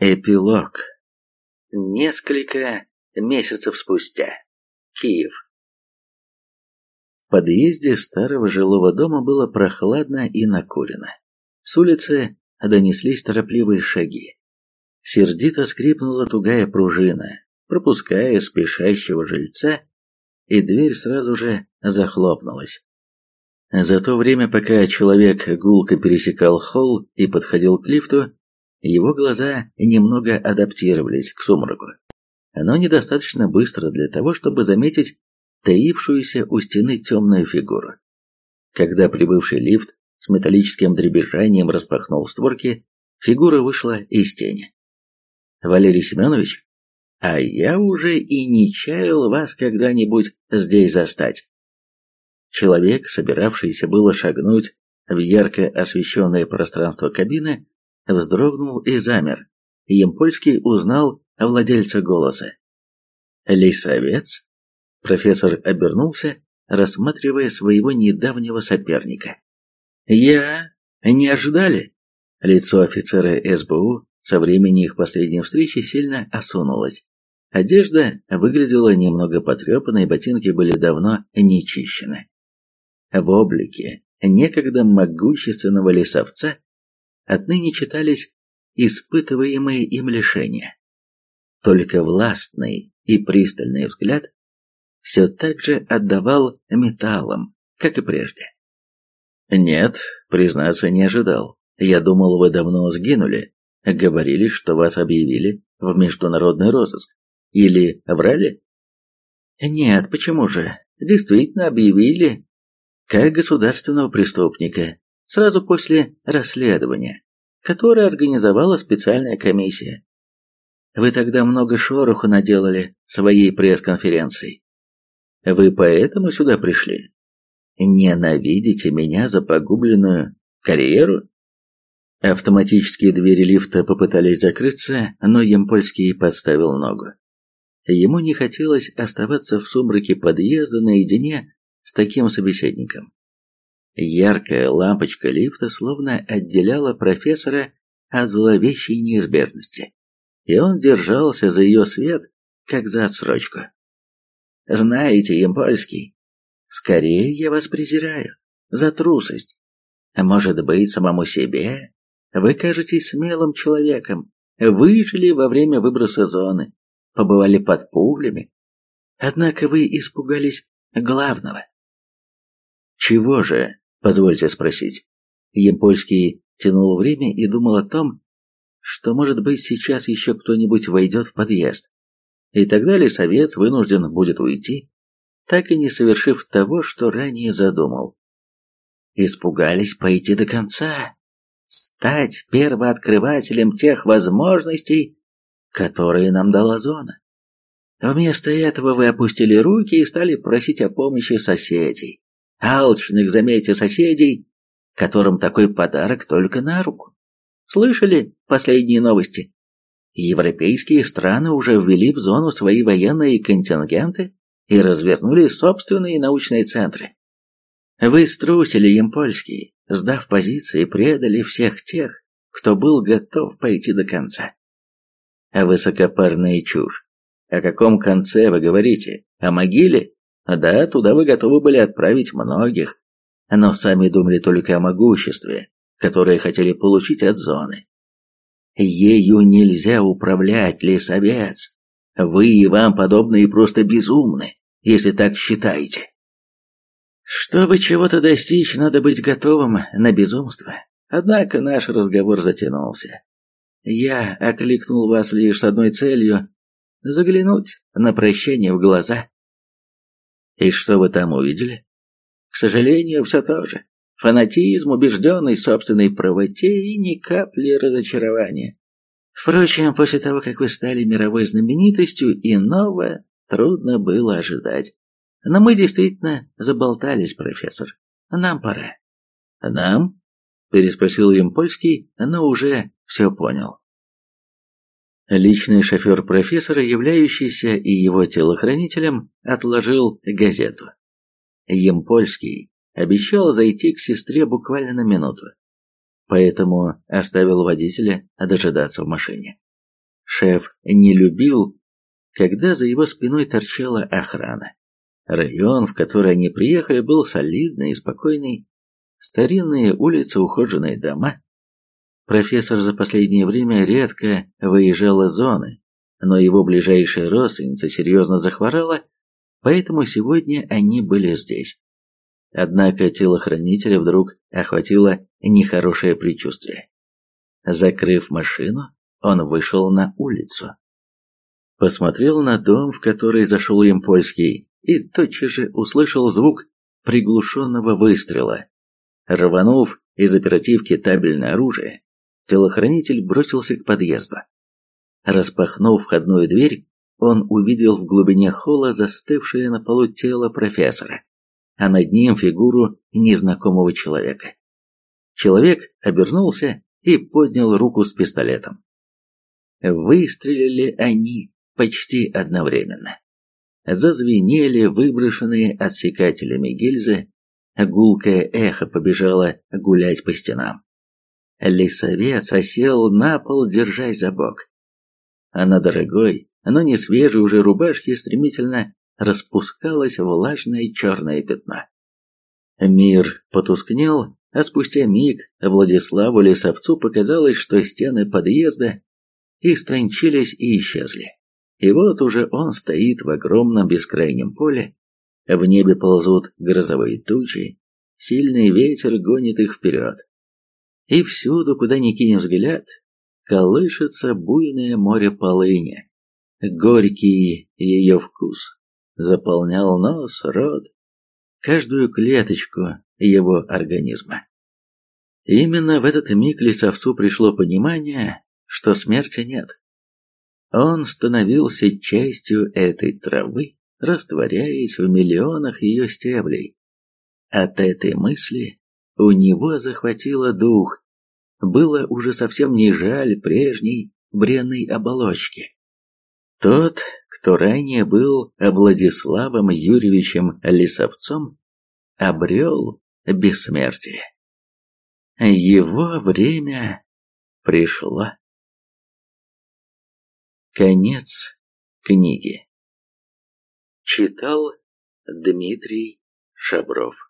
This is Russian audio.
Эпилог. Несколько месяцев спустя. Киев. В подъезде старого жилого дома было прохладно и накурено. С улицы донеслись торопливые шаги. Сердито скрипнула тугая пружина, пропуская спешащего жильца, и дверь сразу же захлопнулась. За то время, пока человек гулко пересекал холл и подходил к лифту, его глаза немного адаптировались к сумраку, но недостаточно быстро для того, чтобы заметить таившуюся у стены темную фигуру. Когда прибывший лифт с металлическим дребезжанием распахнул створки, фигура вышла из тени. «Валерий Семенович, а я уже и не чаял вас когда-нибудь здесь застать». Человек, собиравшийся было шагнуть в ярко освещенное пространство кабины, вздрогнул и замер. Емпольский узнал владельца голоса. «Лисовец?» Профессор обернулся, рассматривая своего недавнего соперника. «Я... не ожидали?» Лицо офицера СБУ со времени их последней встречи сильно осунулось. Одежда выглядела немного потрепанной, ботинки были давно не чищены. В облике некогда могущественного лесовца отныне читались испытываемые им лишения. Только властный и пристальный взгляд все так же отдавал металлом, как и прежде. «Нет, признаться, не ожидал. Я думал, вы давно сгинули. Говорили, что вас объявили в международный розыск. Или врали?» «Нет, почему же? Действительно объявили как государственного преступника, сразу после расследования, которое организовала специальная комиссия. Вы тогда много шороху наделали своей пресс-конференцией. Вы поэтому сюда пришли? Ненавидите меня за погубленную карьеру? Автоматические двери лифта попытались закрыться, но Емпольский подставил ногу. Ему не хотелось оставаться в сумраке подъезда наедине с таким собеседником. Яркая лампочка лифта словно отделяла профессора от зловещей неизбежности, и он держался за ее свет, как за отсрочку. «Знаете, Емпольский, скорее я вас презираю за трусость. Может быть, самому себе вы кажетесь смелым человеком, выжили во время выброса зоны, побывали под пулями, однако вы испугались главного. Чего же Позвольте спросить. Емпольский тянул время и думал о том, что, может быть, сейчас еще кто-нибудь войдет в подъезд. И тогда лесовец вынужден будет уйти, так и не совершив того, что ранее задумал. Испугались пойти до конца, стать первооткрывателем тех возможностей, которые нам дала зона. Вместо этого вы опустили руки и стали просить о помощи соседей алчных, заметьте, соседей, которым такой подарок только на руку. Слышали последние новости? Европейские страны уже ввели в зону свои военные контингенты и развернули собственные научные центры. Вы струсили им польские, сдав позиции, предали всех тех, кто был готов пойти до конца. А высокопарная чушь. О каком конце вы говорите? О могиле? Да, туда вы готовы были отправить многих, но сами думали только о могуществе, которое хотели получить от зоны. Ею нельзя управлять, лесовец. Вы и вам подобные просто безумны, если так считаете. Чтобы чего-то достичь, надо быть готовым на безумство. Однако наш разговор затянулся. Я окликнул вас лишь с одной целью — заглянуть на прощение в глаза. И что вы там увидели? К сожалению, все то же. Фанатизм, убежденный в собственной правоте и ни капли разочарования. Впрочем, после того, как вы стали мировой знаменитостью, иного трудно было ожидать. Но мы действительно заболтались, профессор. Нам пора. Нам? Переспросил им польский, но уже все понял. Личный шофер профессора, являющийся и его телохранителем, отложил газету. Емпольский обещал зайти к сестре буквально на минуту, поэтому оставил водителя дожидаться в машине. Шеф не любил, когда за его спиной торчала охрана. Район, в который они приехали, был солидный и спокойный. Старинные улицы, ухоженные дома. Профессор за последнее время редко выезжал из зоны, но его ближайшая родственница серьезно захворала, поэтому сегодня они были здесь. Однако телохранителя вдруг охватило нехорошее предчувствие. Закрыв машину, он вышел на улицу. Посмотрел на дом, в который зашел им польский, и тотчас же услышал звук приглушенного выстрела. Рванув из оперативки табельное оружие, телохранитель бросился к подъезду. Распахнув входную дверь, он увидел в глубине холла застывшее на полу тело профессора, а над ним фигуру незнакомого человека. Человек обернулся и поднял руку с пистолетом. Выстрелили они почти одновременно. Зазвенели выброшенные отсекателями гильзы, гулкое эхо побежало гулять по стенам. Лисовец осел на пол, держась за бок. А на дорогой, но не свежей уже рубашке стремительно распускалось влажное черное пятно. Мир потускнел, а спустя миг Владиславу Лисовцу показалось, что стены подъезда истончились и исчезли. И вот уже он стоит в огромном бескрайнем поле, в небе ползут грозовые тучи, сильный ветер гонит их вперед. И всюду, куда ни кинем взгляд, колышется буйное море полыни. Горький ее вкус заполнял нос, рот, каждую клеточку его организма. Именно в этот миг лесовцу пришло понимание, что смерти нет. Он становился частью этой травы, растворяясь в миллионах ее стеблей. От этой мысли у него захватило дух. Было уже совсем не жаль прежней бренной оболочки. Тот, кто ранее был Владиславом Юрьевичем Лисовцом, обрел бессмертие. Его время пришло. Конец книги. Читал Дмитрий Шабров